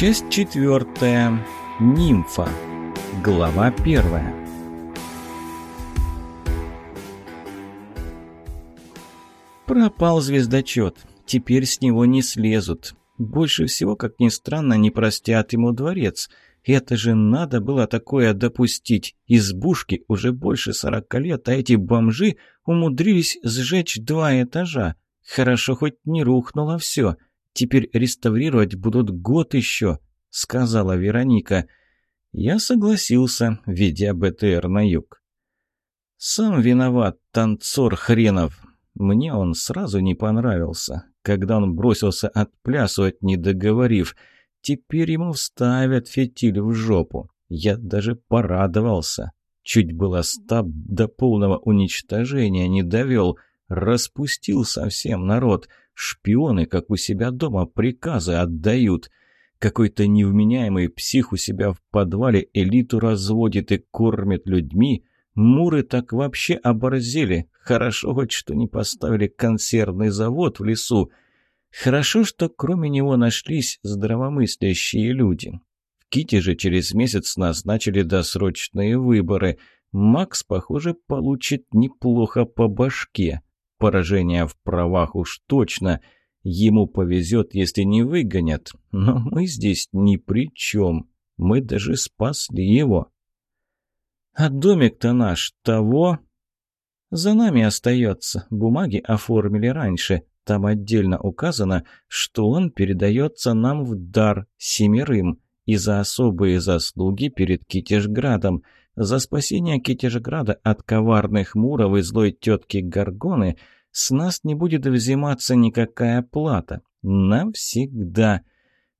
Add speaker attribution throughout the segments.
Speaker 1: Часть четвертая. Нимфа. Глава первая. Пропал звездочет. Теперь с него не слезут. Больше всего, как ни странно, не простят ему дворец. Это же надо было такое допустить. Избушки уже больше сорока лет, а эти бомжи умудрились сжечь два этажа. Хорошо, хоть не рухнуло все. — Теперь реставрировать будут год еще», — сказала Вероника. Я согласился, ведя БТР на юг. «Сам виноват, танцор хренов. Мне он сразу не понравился, когда он бросился отплясывать, не договорив. Теперь ему вставят фитиль в жопу. Я даже порадовался. Чуть было стаб до полного уничтожения не довел. Распустил совсем народ. Шпионы, как у себя дома, приказы отдают. Какой-то невменяемый псих у себя в подвале элиту разводит и кормит людьми. Муры так вообще оборзели. Хорошо хоть что не поставили консервный завод в лесу. Хорошо, что кроме него нашлись здравомыслящие люди. В Ките же через месяц назначили досрочные выборы. Макс, похоже, получит неплохо по башке. Поражение в правах уж точно. Ему повезет, если не выгонят. Но мы здесь ни при чем. Мы даже спасли его. А домик-то наш того... За нами остается. Бумаги оформили раньше. Там отдельно указано, что он передается нам в дар семерым и за особые заслуги перед Китежградом. За спасение Китежграда от коварных муров и злой тетки Гаргоны с нас не будет взиматься никакая плата. Навсегда.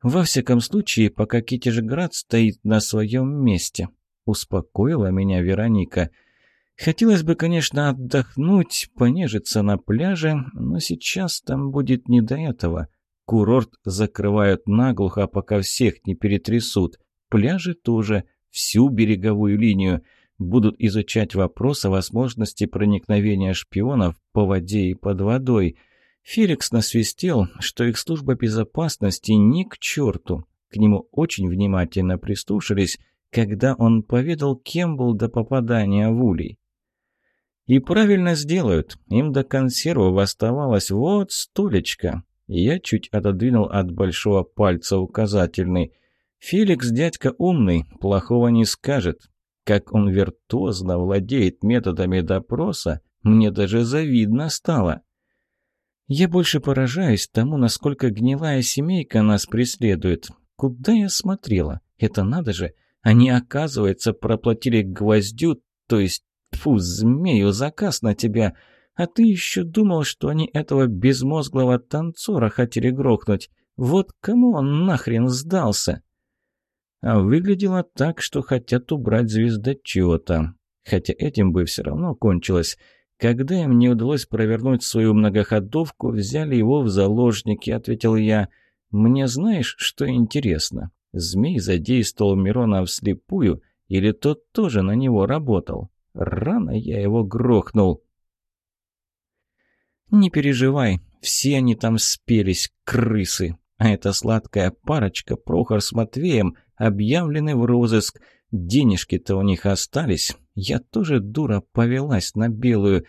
Speaker 1: Во всяком случае, пока Китежград стоит на своем месте. Успокоила меня Вероника. Хотелось бы, конечно, отдохнуть, понежиться на пляже, но сейчас там будет не до этого. Курорт закрывают наглухо, пока всех не перетрясут. Пляжи тоже, всю береговую линию. Будут изучать вопрос о возможности проникновения шпионов по воде и под водой. Феликс насвистел, что их служба безопасности ни к черту. К нему очень внимательно прислушались, когда он поведал, кем был до попадания в улей. И правильно сделают. Им до консервов оставалось вот столечко. Я чуть отодвинул от большого пальца указательный. Феликс дядька умный, плохого не скажет. Как он виртуозно владеет методами допроса, мне даже завидно стало. Я больше поражаюсь тому, насколько гнилая семейка нас преследует. Куда я смотрела? Это надо же. Они, оказывается, проплатили гвоздю, то есть, фу, змею, заказ на тебя. А ты еще думал, что они этого безмозглого танцора хотели грохнуть. Вот кому он нахрен сдался?» А выглядело так, что хотят убрать звездочета. Хотя этим бы все равно кончилось. Когда им не удалось провернуть свою многоходовку, взяли его в заложники, ответил я. Мне знаешь, что интересно? Змей задействовал Мирона вслепую, или тот тоже на него работал? Рано я его грохнул. «Не переживай, все они там спелись, крысы. А эта сладкая парочка, Прохор с Матвеем, объявлены в розыск. Денежки-то у них остались. Я тоже, дура, повелась на белую.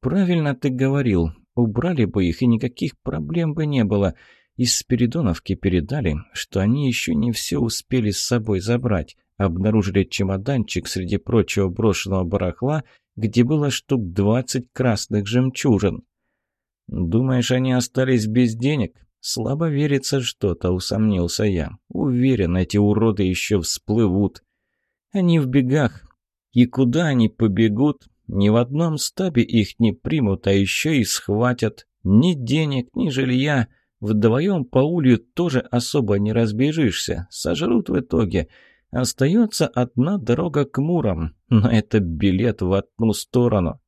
Speaker 1: Правильно ты говорил. Убрали бы их, и никаких проблем бы не было. Из Спиридоновки передали, что они еще не все успели с собой забрать. Обнаружили чемоданчик среди прочего брошенного барахла, где было штук двадцать красных жемчужин. «Думаешь, они остались без денег?» «Слабо верится что-то», — усомнился я. «Уверен, эти уроды еще всплывут». «Они в бегах. И куда они побегут? Ни в одном стабе их не примут, а еще и схватят. Ни денег, ни жилья. Вдвоем по улью тоже особо не разбежишься. Сожрут в итоге. Остается одна дорога к Мурам, но это билет в одну сторону».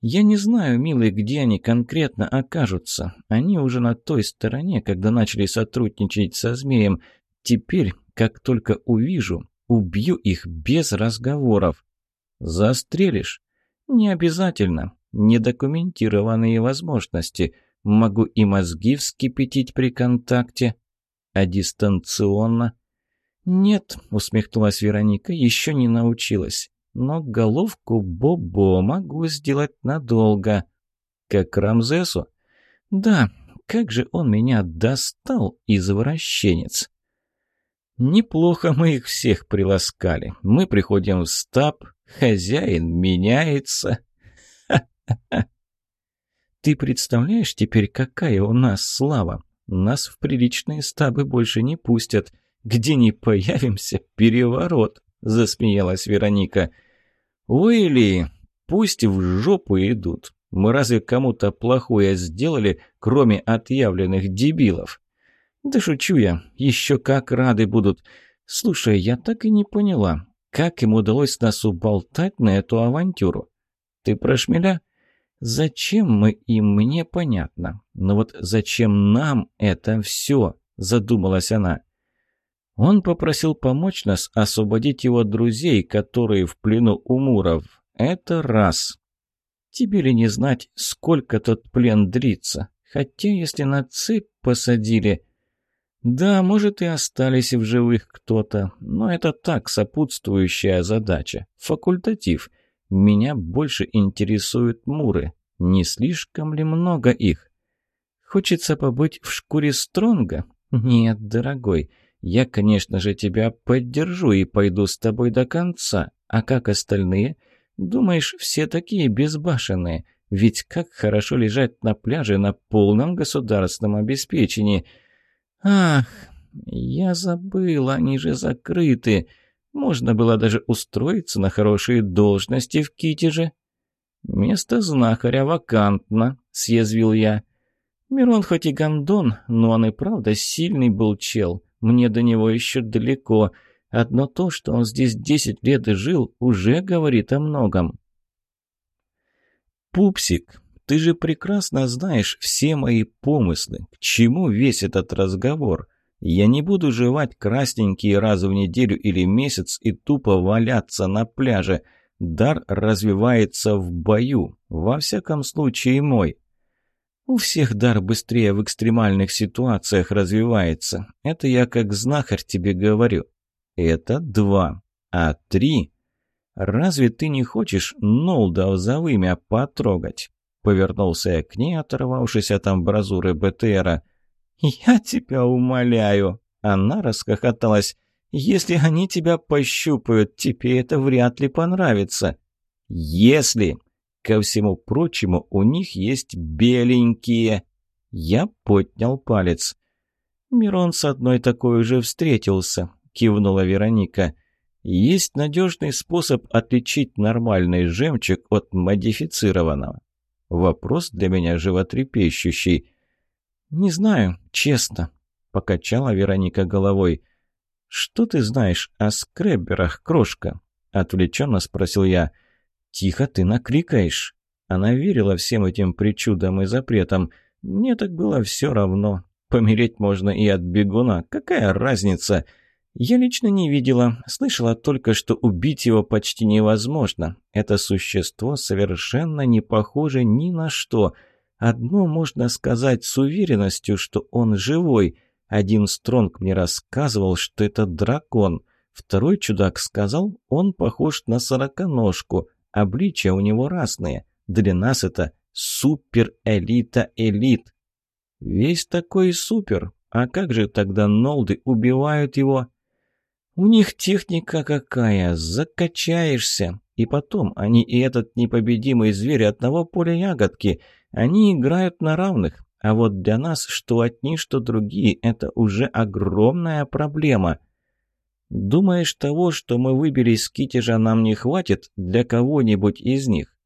Speaker 1: «Я не знаю, милый, где они конкретно окажутся. Они уже на той стороне, когда начали сотрудничать со змеем. Теперь, как только увижу, убью их без разговоров. Застрелишь? Не обязательно. Недокументированные возможности. Могу и мозги вскипятить при контакте. А дистанционно? Нет, усмехнулась Вероника, еще не научилась. Но головку Бобо могу сделать надолго. Как Рамзесу? Да, как же он меня достал, извращенец. Неплохо мы их всех приласкали. Мы приходим в стаб, хозяин меняется. Ха-ха-ха. Ты представляешь теперь, какая у нас слава? Нас в приличные стабы больше не пустят. Где не появимся, переворот, засмеялась Вероника. Ой, Ли, пусть в жопу идут. Мы разве кому-то плохое сделали, кроме отъявленных дебилов? «Да шучу я. Еще как рады будут. Слушай, я так и не поняла, как им удалось нас уболтать на эту авантюру? Ты про шмеля? Зачем мы им, мне понятно. Но вот зачем нам это все?» – задумалась она. Он попросил помочь нас освободить его друзей, которые в плену у Муров. Это раз. Тебе ли не знать, сколько тот плен дрится? Хотя, если на цепь посадили... Да, может, и остались в живых кто-то, но это так, сопутствующая задача. Факультатив. Меня больше интересуют муры. Не слишком ли много их? Хочется побыть в шкуре Стронга? Нет, дорогой, я, конечно же, тебя поддержу и пойду с тобой до конца. А как остальные? Думаешь, все такие безбашенные? Ведь как хорошо лежать на пляже на полном государственном обеспечении – «Ах, я забыл, они же закрыты. Можно было даже устроиться на хорошие должности в Китеже». «Место знахаря вакантно», — съязвил я. «Мирон хоть и гондон, но он и правда сильный был чел. Мне до него еще далеко. Одно то, что он здесь десять лет и жил, уже говорит о многом». «Пупсик, ты же прекрасно знаешь все мои помыслы. К чему весь этот разговор? Я не буду жевать красненькие раз в неделю или месяц и тупо валяться на пляже. Дар развивается в бою. Во всяком случае мой. У всех дар быстрее в экстремальных ситуациях развивается. Это я как знахарь тебе говорю. Это два. А три... Разве ты не хочешь Нолда за вымя потрогать? Повернулся я к ней, оторвавшись от амбразуры БТРа. «Я тебя умоляю!» Она расхохоталась. «Если они тебя пощупают, тебе это вряд ли понравится». «Если...» Ко всему прочему, у них есть беленькие. Я поднял палец. «Мирон с одной такой уже встретился», — кивнула Вероника. «Есть надежный способ отличить нормальный жемчуг от модифицированного. Вопрос для меня животрепещущий. «Не знаю, честно», — покачала Вероника головой. «Что ты знаешь о скребберах, крошка?» — отвлеченно спросил я. «Тихо ты накрикаешь». Она верила всем этим причудам и запретам. Мне так было все равно. Помереть можно и от бегуна. Какая разница?» Я лично не видела, слышала только, что убить его почти невозможно. Это существо совершенно не похоже ни на что. Одно можно сказать с уверенностью, что он живой. Один Стронг мне рассказывал, что это дракон. Второй чудак сказал, он похож на сороконожку. Обличия у него разные. Для нас это супер-элита-элит. Весь такой супер. А как же тогда Нолды убивают его? У них техника какая, закачаешься. И потом, они и этот непобедимый зверь одного поля ягодки, они играют на равных. А вот для нас, что одни, что другие, это уже огромная проблема. Думаешь, того, что мы выбили из китежа, нам не хватит для кого-нибудь из них?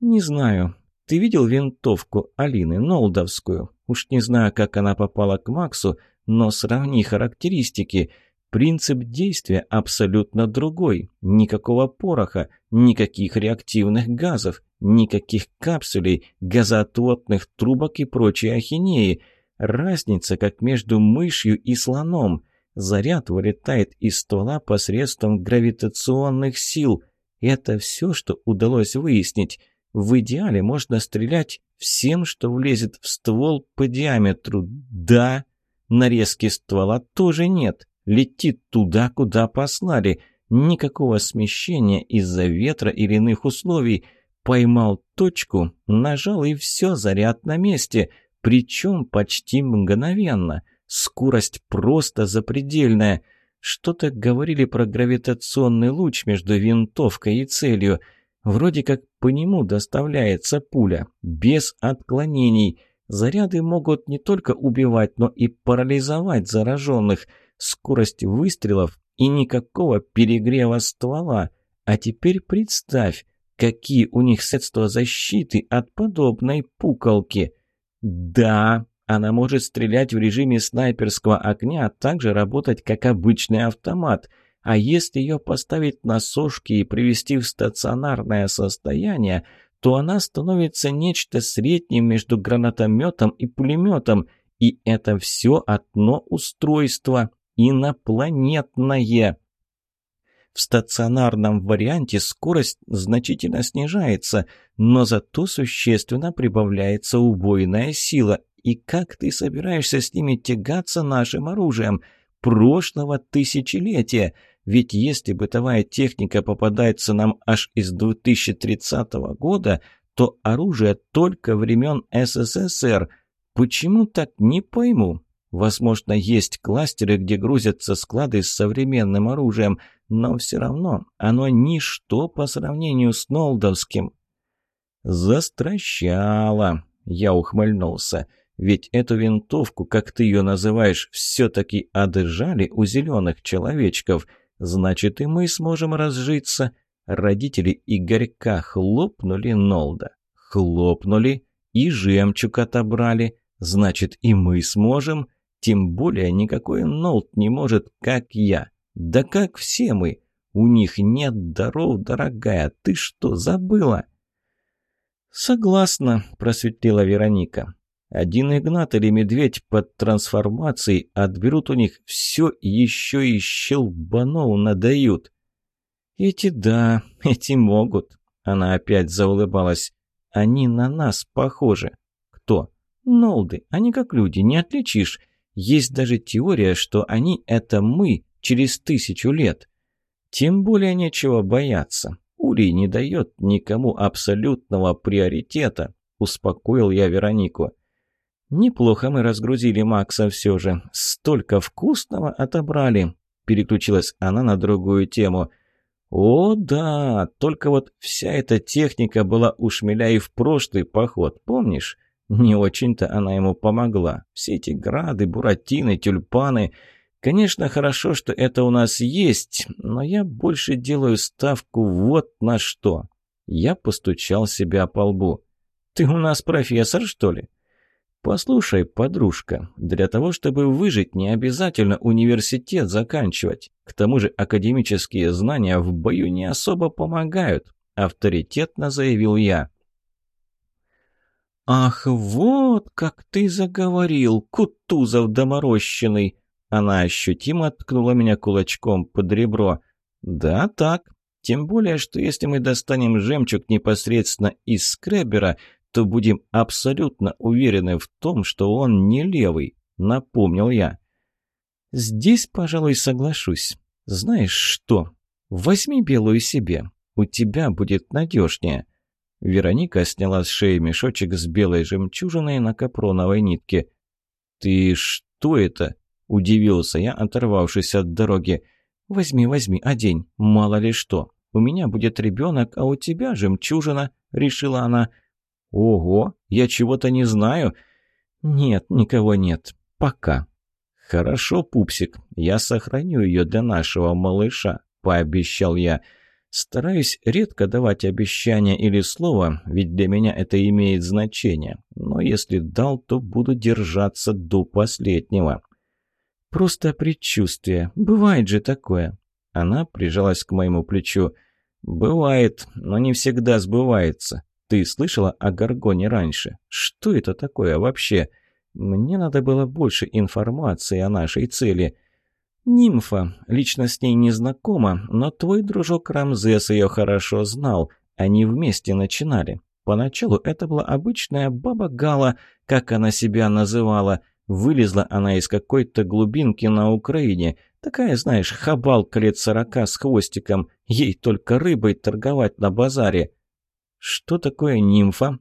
Speaker 1: Не знаю. Ты видел винтовку Алины, Нолдовскую? Уж не знаю, как она попала к Максу, но сравни характеристики – Принцип действия абсолютно другой. Никакого пороха, никаких реактивных газов, никаких капсулей, газоотводных трубок и прочей ахинеи. Разница как между мышью и слоном. Заряд вылетает из ствола посредством гравитационных сил. Это все, что удалось выяснить. В идеале можно стрелять всем, что влезет в ствол по диаметру. Да, Нарезки ствола тоже нет. Летит туда, куда послали. Никакого смещения из-за ветра или иных условий. Поймал точку, нажал и все, заряд на месте. Причем почти мгновенно. Скорость просто запредельная. Что-то говорили про гравитационный луч между винтовкой и целью. Вроде как по нему доставляется пуля, без отклонений. Заряды могут не только убивать, но и парализовать зараженных. Скорость выстрелов и никакого перегрева ствола. А теперь представь, какие у них средства защиты от подобной пуколки. Да, она может стрелять в режиме снайперского огня, а также работать как обычный автомат. А если ее поставить на сошки и привести в стационарное состояние, то она становится нечто средним между гранатометом и пулеметом. И это все одно устройство инопланетное. В стационарном варианте скорость значительно снижается, но зато существенно прибавляется убойная сила, и как ты собираешься с ними тягаться нашим оружием? Прошлого тысячелетия. Ведь если бытовая техника попадается нам аж из 2030 года, то оружие только времен СССР. Почему так, не пойму. Возможно, есть кластеры, где грузятся склады с современным оружием, но все равно оно ничто по сравнению с Нолдовским. «Застращало!» — я ухмыльнулся. Ведь эту винтовку, как ты ее называешь, все-таки одержали у зеленых человечков. Значит, и мы сможем разжиться. Родители Игорька хлопнули Нолда. Хлопнули и жемчуг отобрали. Значит, и мы сможем. Тем более никакой Нолд не может, как я. Да как все мы. У них нет даров, дорогая. Ты что, забыла? «Согласна», — просветлила Вероника. Один Игнат или Медведь под трансформацией отберут у них все еще и щелбанов надают. Эти да, эти могут. Она опять заулыбалась. Они на нас похожи. Кто? Нолды. Они как люди, не отличишь. Есть даже теория, что они — это мы через тысячу лет. Тем более нечего бояться. Урий не дает никому абсолютного приоритета, успокоил я Веронику. «Неплохо мы разгрузили Макса все же. Столько вкусного отобрали!» Переключилась она на другую тему. «О, да! Только вот вся эта техника была у Шмеля и в прошлый поход, помнишь? Не очень-то она ему помогла. Все эти грады, буратины, тюльпаны. Конечно, хорошо, что это у нас есть, но я больше делаю ставку вот на что». Я постучал себя по лбу. «Ты у нас профессор, что ли?» «Послушай, подружка, для того, чтобы выжить, не обязательно университет заканчивать. К тому же академические знания в бою не особо помогают», — авторитетно заявил я. «Ах, вот как ты заговорил, Кутузов доморощенный!» Она ощутимо ткнула меня кулачком под ребро. «Да, так. Тем более, что если мы достанем жемчуг непосредственно из скребера, то будем абсолютно уверены в том, что он не левый», — напомнил я. «Здесь, пожалуй, соглашусь. Знаешь что? Возьми белую себе. У тебя будет надежнее». Вероника сняла с шеи мешочек с белой жемчужиной на капроновой нитке. «Ты что это?» – удивился я, оторвавшись от дороги. «Возьми, возьми, одень, мало ли что. У меня будет ребенок, а у тебя жемчужина», – решила она. «Ого, я чего-то не знаю». «Нет, никого нет. Пока». «Хорошо, пупсик, я сохраню ее для нашего малыша», — пообещал я. «Стараюсь редко давать обещания или слово, ведь для меня это имеет значение. Но если дал, то буду держаться до последнего». «Просто предчувствие. Бывает же такое». Она прижалась к моему плечу. «Бывает, но не всегда сбывается. Ты слышала о Гаргоне раньше? Что это такое вообще? Мне надо было больше информации о нашей цели. Нимфа. Лично с ней не знакома, но твой дружок Рамзес ее хорошо знал. Они вместе начинали. Поначалу это была обычная баба Гала, как она себя называла, Вылезла она из какой-то глубинки на Украине. Такая, знаешь, хабалка лет сорока с хвостиком. Ей только рыбой торговать на базаре. Что такое нимфа?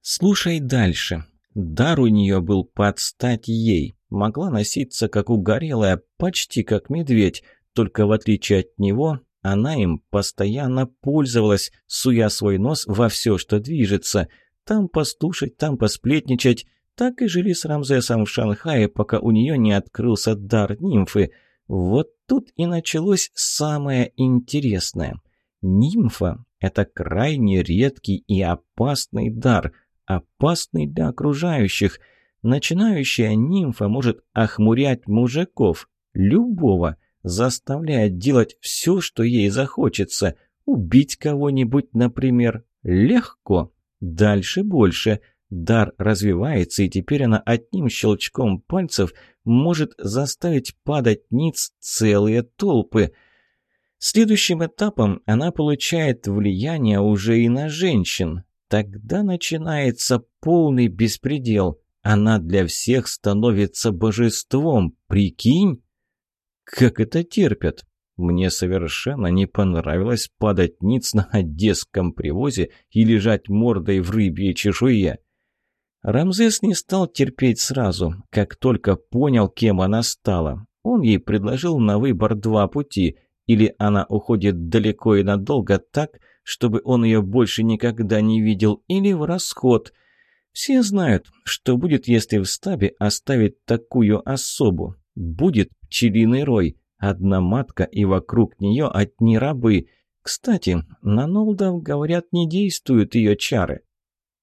Speaker 1: Слушай дальше. Дар у нее был под стать ей. Могла носиться, как угорелая, почти как медведь. Только в отличие от него, она им постоянно пользовалась, суя свой нос во все, что движется. Там послушать, там посплетничать. Так и жили с Рамзесом в Шанхае, пока у нее не открылся дар нимфы. Вот тут и началось самое интересное. Нимфа – это крайне редкий и опасный дар, опасный для окружающих. Начинающая нимфа может охмурять мужиков, любого, заставляя делать все, что ей захочется. Убить кого-нибудь, например, легко. Дальше больше. Дар развивается, и теперь она одним щелчком пальцев может заставить падать ниц целые толпы. Следующим этапом она получает влияние уже и на женщин. Тогда начинается полный беспредел. Она для всех становится божеством, прикинь? Как это терпят? Мне совершенно не понравилось падать ниц на одесском привозе и лежать мордой в рыбьей чешуе. Рамзес не стал терпеть сразу, как только понял, кем она стала. Он ей предложил на выбор два пути. Или она уходит далеко и надолго так, чтобы он ее больше никогда не видел, или в расход. Все знают, что будет, если в стабе оставить такую особу. Будет пчелиный рой. Одна матка, и вокруг нее одни рабы. Кстати, на Нолдов, говорят, не действуют ее чары.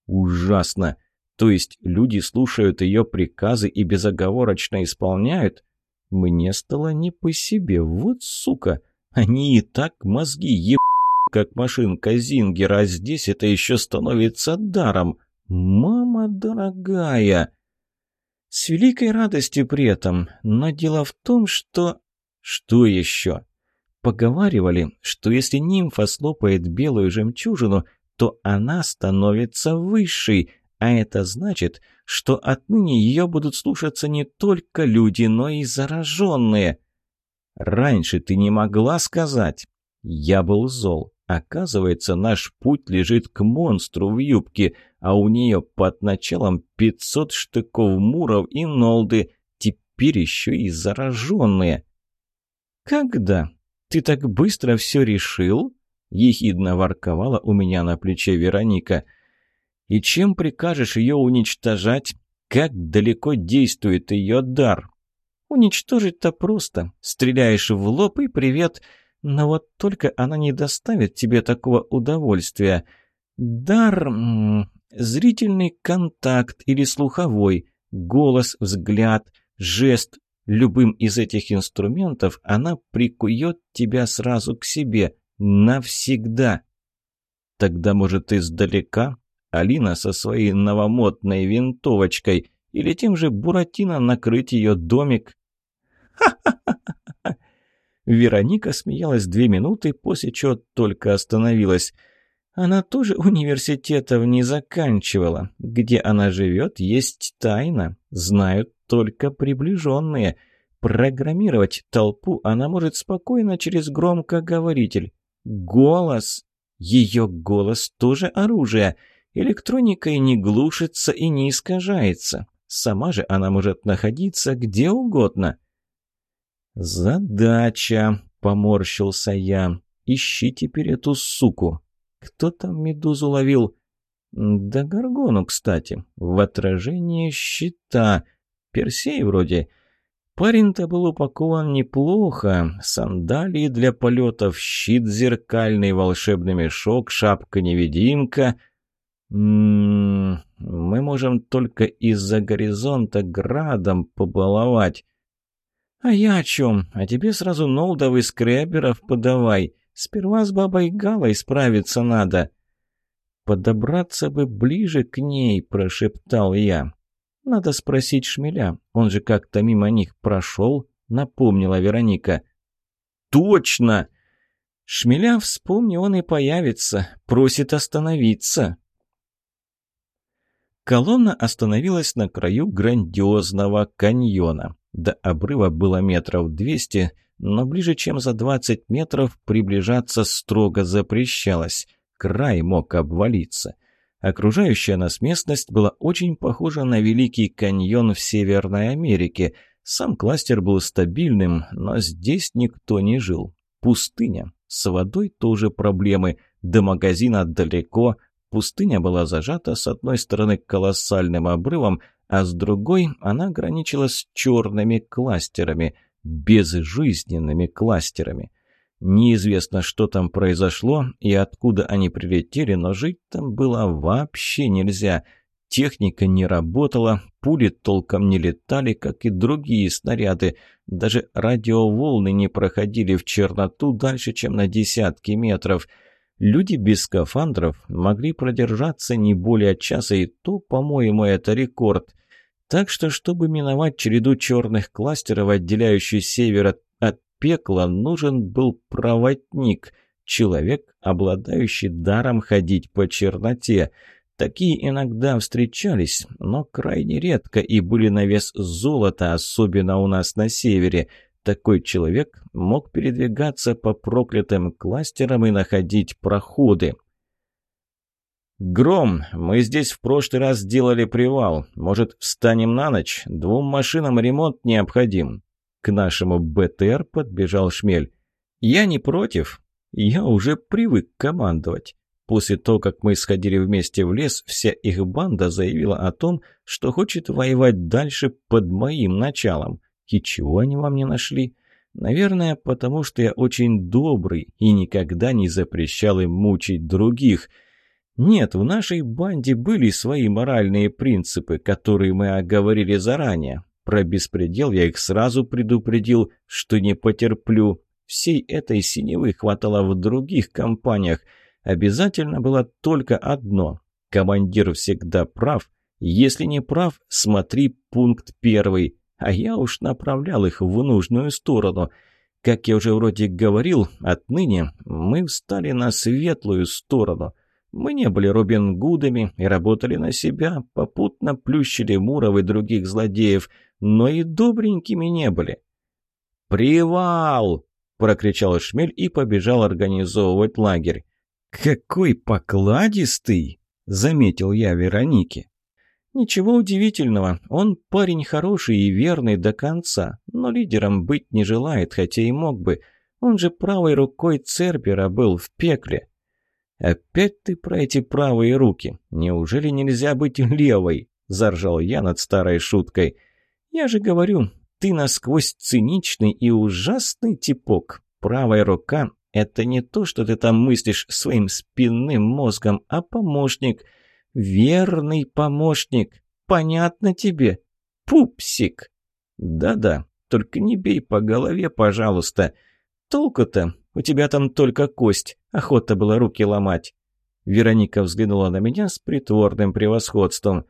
Speaker 1: Ужасно. То есть люди слушают ее приказы и безоговорочно исполняют? Мне стало не по себе. Вот сука. Они и так мозги еб... как машинка Зингера, а здесь это еще становится даром. Мама дорогая! С великой радостью при этом. Но дело в том, что... Что еще? Поговаривали, что если нимфа слопает белую жемчужину, то она становится высшей, а это значит, что отныне ее будут слушаться не только люди, но и зараженные. Раньше ты не могла сказать. Я был зол. Оказывается, наш путь лежит к монстру в юбке, а у нее под началом пятьсот штыков муров и нолды, теперь еще и зараженные. «Когда? Ты так быстро все решил?» — ехидно ворковала у меня на плече Вероника. «И чем прикажешь ее уничтожать? Как далеко действует ее дар?» «Уничтожить-то просто. Стреляешь в лоб и привет. Но вот только она не доставит тебе такого удовольствия. Дар... зрительный контакт или слуховой, голос, взгляд, жест, Любым из этих инструментов она прикует тебя сразу к себе. Навсегда. Тогда, может, издалека? Алина со своей новомодной винтовочкой или тем же Буратино накрыть ее домик? Вероника смеялась две минуты, после чего только остановилась. Она тоже университетов не заканчивала. Где она живет, есть тайна. Знают только приближенные. Программировать толпу она может спокойно через громкоговоритель. Голос. Ее голос тоже оружие. Электроникой не глушится и не искажается. Сама же она может находиться где угодно. «Задача», — поморщился я. «Ищи теперь эту суку». «Кто там медузу ловил?» «Да Гаргону, кстати. В отражении щита. Персей вроде. Парень-то был упакован неплохо. Сандалии для полетов, щит зеркальный, волшебный мешок, шапка-невидимка. М-м, мы можем только из-за горизонта градом побаловать. А я о чем? А тебе сразу Нолдов и Скреберов подавай. Сперва с бабой Галой справиться надо. «Подобраться бы ближе к ней», — прошептал я. «Надо спросить Шмеля. Он же как-то мимо них прошел», — напомнила Вероника. «Точно!» Шмеля, вспомни, он и появится. Просит остановиться. Колонна остановилась на краю грандиозного каньона. До обрыва было метров двести, но ближе, чем за двадцать метров, приближаться строго запрещалось. Край мог обвалиться. Окружающая нас местность была очень похожа на Великий каньон в Северной Америке. Сам кластер был стабильным, но здесь никто не жил. Пустыня. С водой тоже проблемы. До магазина далеко, Пустыня была зажата с одной стороны колоссальным обрывом, а с другой она граничила с черными кластерами, безжизненными кластерами. Неизвестно, что там произошло и откуда они прилетели, но жить там было вообще нельзя. Техника не работала, пули толком не летали, как и другие снаряды. Даже радиоволны не проходили в черноту дальше, чем на десятки метров – Люди без скафандров могли продержаться не более часа, и то, по-моему, это рекорд. Так что, чтобы миновать череду черных кластеров, отделяющую север от, пекла, нужен был проводник, человек, обладающий даром ходить по черноте. Такие иногда встречались, но крайне редко и были на вес золота, особенно у нас на севере – такой человек мог передвигаться по проклятым кластерам и находить проходы. «Гром, мы здесь в прошлый раз делали привал. Может, встанем на ночь? Двум машинам ремонт необходим». К нашему БТР подбежал Шмель. «Я не против. Я уже привык командовать». После того, как мы сходили вместе в лес, вся их банда заявила о том, что хочет воевать дальше под моим началом. И чего они вам не нашли? Наверное, потому что я очень добрый и никогда не запрещал им мучить других. Нет, в нашей банде были свои моральные принципы, которые мы оговорили заранее. Про беспредел я их сразу предупредил, что не потерплю. Всей этой синевы хватало в других компаниях. Обязательно было только одно. Командир всегда прав. Если не прав, смотри пункт первый а я уж направлял их в нужную сторону. Как я уже вроде говорил, отныне мы встали на светлую сторону. Мы не были Робин Гудами и работали на себя, попутно плющили Муров и других злодеев, но и добренькими не были. «Привал!» — прокричал Шмель и побежал организовывать лагерь. «Какой покладистый!» — заметил я Веронике. Ничего удивительного, он парень хороший и верный до конца, но лидером быть не желает, хотя и мог бы. Он же правой рукой Цербера был в пекле. «Опять ты про эти правые руки? Неужели нельзя быть левой?» – заржал я над старой шуткой. «Я же говорю, ты насквозь циничный и ужасный типок. Правая рука – это не то, что ты там мыслишь своим спинным мозгом, а помощник – «Верный помощник. Понятно тебе? Пупсик!» «Да-да, только не бей по голове, пожалуйста. Толку-то? У тебя там только кость. Охота было руки ломать». Вероника взглянула на меня с притворным превосходством.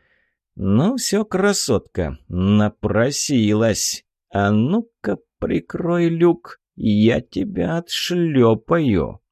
Speaker 1: «Ну все, красотка, напросилась. А ну-ка, прикрой люк, я тебя отшлепаю».